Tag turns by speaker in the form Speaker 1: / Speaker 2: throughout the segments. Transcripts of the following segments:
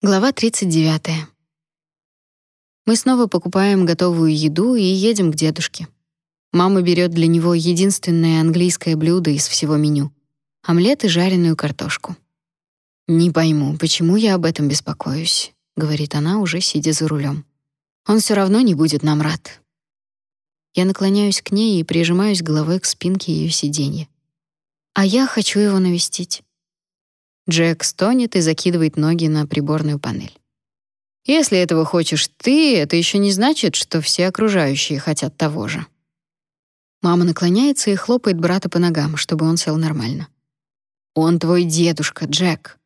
Speaker 1: Глава 39. Мы снова покупаем готовую еду и едем к дедушке. Мама берет для него единственное английское блюдо из всего меню — омлет и жареную картошку. «Не пойму, почему я об этом беспокоюсь», — говорит она, уже сидя за рулем. «Он все равно не будет нам рад». Я наклоняюсь к ней и прижимаюсь головой к спинке ее сиденья. «А я хочу его навестить». Джек стонет и закидывает ноги на приборную панель. Если этого хочешь ты, это еще не значит, что все окружающие хотят того же. Мама наклоняется и хлопает брата по ногам, чтобы он сел нормально. Он твой дедушка, Джек.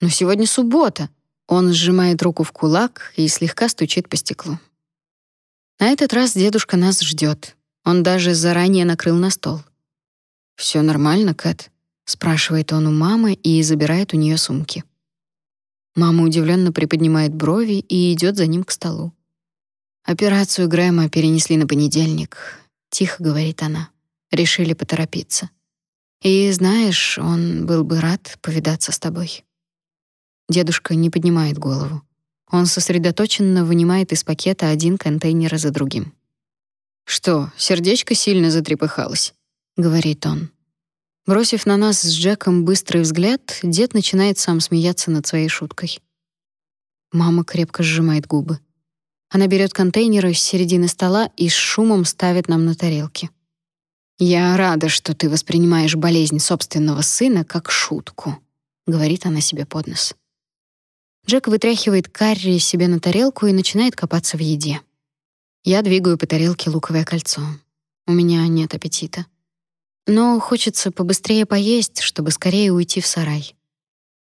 Speaker 1: Но сегодня суббота. Он сжимает руку в кулак и слегка стучит по стеклу. На этот раз дедушка нас ждет. Он даже заранее накрыл на стол. Все нормально, Кэт? Спрашивает он у мамы и забирает у нее сумки. Мама удивленно приподнимает брови и идет за ним к столу. Операцию Грэма перенесли на понедельник, тихо говорит она. Решили поторопиться. И знаешь, он был бы рад повидаться с тобой. Дедушка не поднимает голову. Он сосредоточенно вынимает из пакета один контейнер за другим. Что, сердечко сильно затрепыхалось, говорит он. Бросив на нас с Джеком быстрый взгляд, дед начинает сам смеяться над своей шуткой. Мама крепко сжимает губы. Она берет контейнеры с середины стола и с шумом ставит нам на тарелки. «Я рада, что ты воспринимаешь болезнь собственного сына как шутку», — говорит она себе под нос. Джек вытряхивает карри себе на тарелку и начинает копаться в еде. Я двигаю по тарелке луковое кольцо. У меня нет аппетита. Но хочется побыстрее поесть, чтобы скорее уйти в сарай.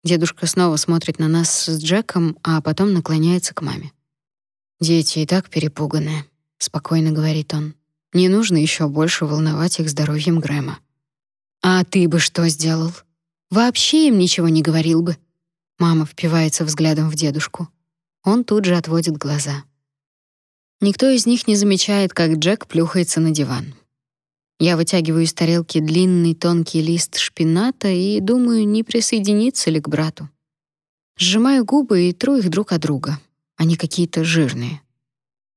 Speaker 1: Дедушка снова смотрит на нас с Джеком, а потом наклоняется к маме. «Дети и так перепуганы», — спокойно говорит он. «Не нужно еще больше волновать их здоровьем Грэма». «А ты бы что сделал? Вообще им ничего не говорил бы». Мама впивается взглядом в дедушку. Он тут же отводит глаза. Никто из них не замечает, как Джек плюхается на диван. Я вытягиваю из тарелки длинный тонкий лист шпината и думаю, не присоединиться ли к брату. Сжимаю губы и тру их друг от друга. Они какие-то жирные.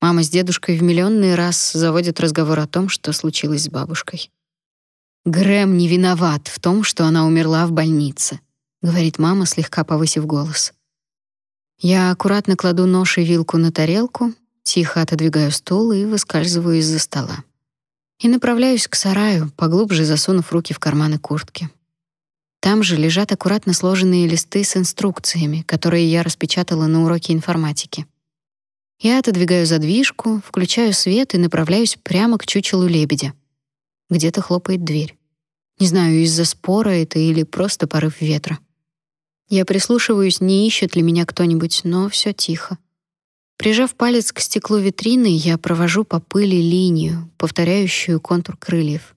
Speaker 1: Мама с дедушкой в миллионный раз заводят разговор о том, что случилось с бабушкой. Грэм не виноват в том, что она умерла в больнице, говорит мама, слегка повысив голос. Я аккуратно кладу нож и вилку на тарелку, тихо отодвигаю стул и выскальзываю из-за стола и направляюсь к сараю, поглубже засунув руки в карманы куртки. Там же лежат аккуратно сложенные листы с инструкциями, которые я распечатала на уроке информатики. Я отодвигаю задвижку, включаю свет и направляюсь прямо к чучелу лебедя. Где-то хлопает дверь. Не знаю, из-за спора это или просто порыв ветра. Я прислушиваюсь, не ищет ли меня кто-нибудь, но все тихо. Прижав палец к стеклу витрины, я провожу по пыли линию, повторяющую контур крыльев.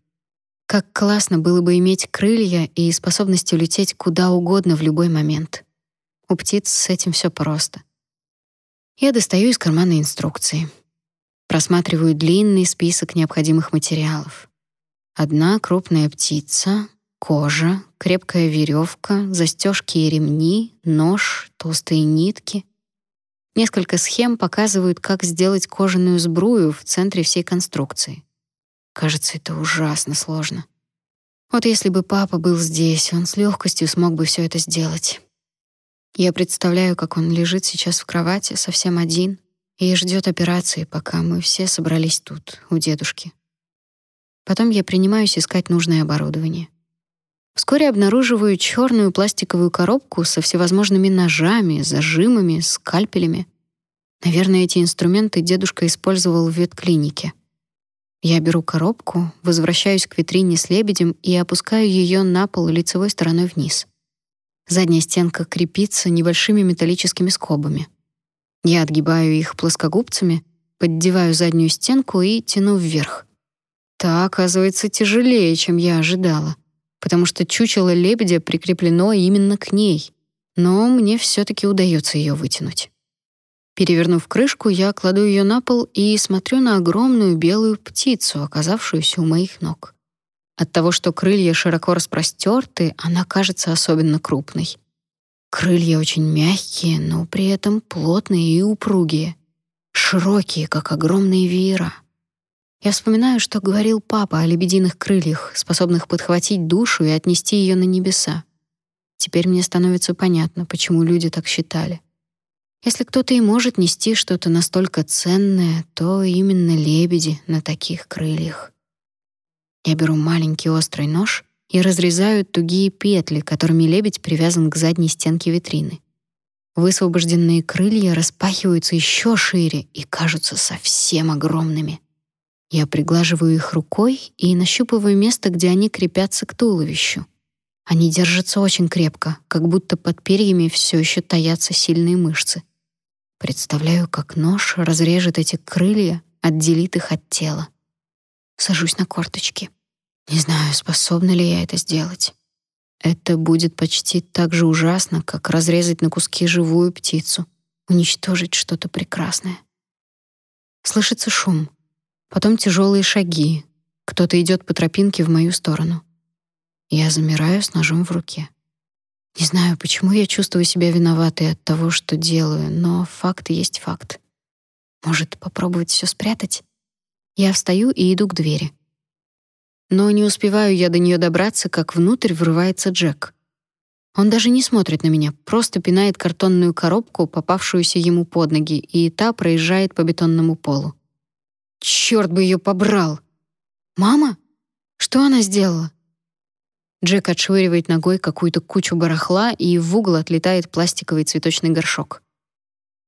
Speaker 1: Как классно было бы иметь крылья и способность улететь куда угодно в любой момент. У птиц с этим все просто. Я достаю из кармана инструкции. Просматриваю длинный список необходимых материалов. Одна крупная птица, кожа, крепкая веревка, застежки и ремни, нож, толстые нитки — Несколько схем показывают, как сделать кожаную сбрую в центре всей конструкции. Кажется, это ужасно сложно. Вот если бы папа был здесь, он с легкостью смог бы все это сделать. Я представляю, как он лежит сейчас в кровати, совсем один, и ждет операции, пока мы все собрались тут, у дедушки. Потом я принимаюсь искать нужное оборудование. Вскоре обнаруживаю черную пластиковую коробку со всевозможными ножами, зажимами, скальпелями. Наверное, эти инструменты дедушка использовал в ветклинике. Я беру коробку, возвращаюсь к витрине с лебедем и опускаю ее на пол лицевой стороной вниз. Задняя стенка крепится небольшими металлическими скобами. Я отгибаю их плоскогубцами, поддеваю заднюю стенку и тяну вверх. Та оказывается тяжелее, чем я ожидала потому что чучело лебедя прикреплено именно к ней, но мне все таки удается ее вытянуть. Перевернув крышку, я кладу ее на пол и смотрю на огромную белую птицу, оказавшуюся у моих ног. От того, что крылья широко распростерты, она кажется особенно крупной. Крылья очень мягкие, но при этом плотные и упругие, широкие, как огромные веера. Я вспоминаю, что говорил папа о лебединых крыльях, способных подхватить душу и отнести ее на небеса. Теперь мне становится понятно, почему люди так считали. Если кто-то и может нести что-то настолько ценное, то именно лебеди на таких крыльях. Я беру маленький острый нож и разрезаю тугие петли, которыми лебедь привязан к задней стенке витрины. Высвобожденные крылья распахиваются еще шире и кажутся совсем огромными. Я приглаживаю их рукой и нащупываю место, где они крепятся к туловищу. Они держатся очень крепко, как будто под перьями все еще таятся сильные мышцы. Представляю, как нож разрежет эти крылья, отделит их от тела. Сажусь на корточки. Не знаю, способна ли я это сделать. Это будет почти так же ужасно, как разрезать на куски живую птицу, уничтожить что-то прекрасное. Слышится шум, потом тяжелые шаги. Кто-то идет по тропинке в мою сторону. Я замираю с ножом в руке. Не знаю, почему я чувствую себя виноватой от того, что делаю, но факт есть факт. Может, попробовать все спрятать? Я встаю и иду к двери. Но не успеваю я до нее добраться, как внутрь врывается Джек. Он даже не смотрит на меня, просто пинает картонную коробку, попавшуюся ему под ноги, и та проезжает по бетонному полу. Черт бы ее побрал! Мама? Что она сделала? Джек отшвыривает ногой какую-то кучу барахла, и в угол отлетает пластиковый цветочный горшок.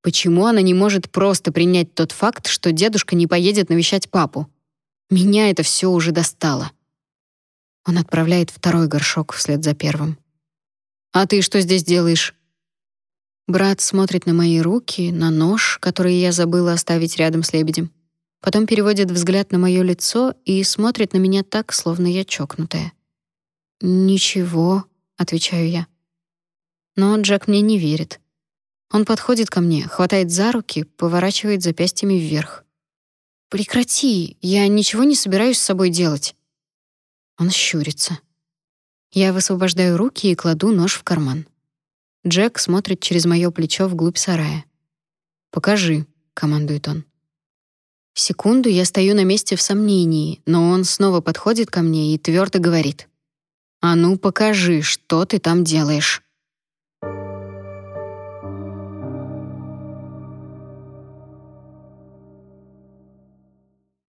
Speaker 1: Почему она не может просто принять тот факт, что дедушка не поедет навещать папу? Меня это все уже достало. Он отправляет второй горшок вслед за первым. «А ты что здесь делаешь?» Брат смотрит на мои руки, на нож, который я забыла оставить рядом с лебедем. Потом переводит взгляд на мое лицо и смотрит на меня так, словно я чокнутая. «Ничего», — отвечаю я. Но Джек мне не верит. Он подходит ко мне, хватает за руки, поворачивает запястьями вверх. «Прекрати, я ничего не собираюсь с собой делать». Он щурится. Я высвобождаю руки и кладу нож в карман. Джек смотрит через моё плечо вглубь сарая. «Покажи», — командует он. Секунду я стою на месте в сомнении, но он снова подходит ко мне и твердо говорит. «А ну, покажи, что ты там делаешь».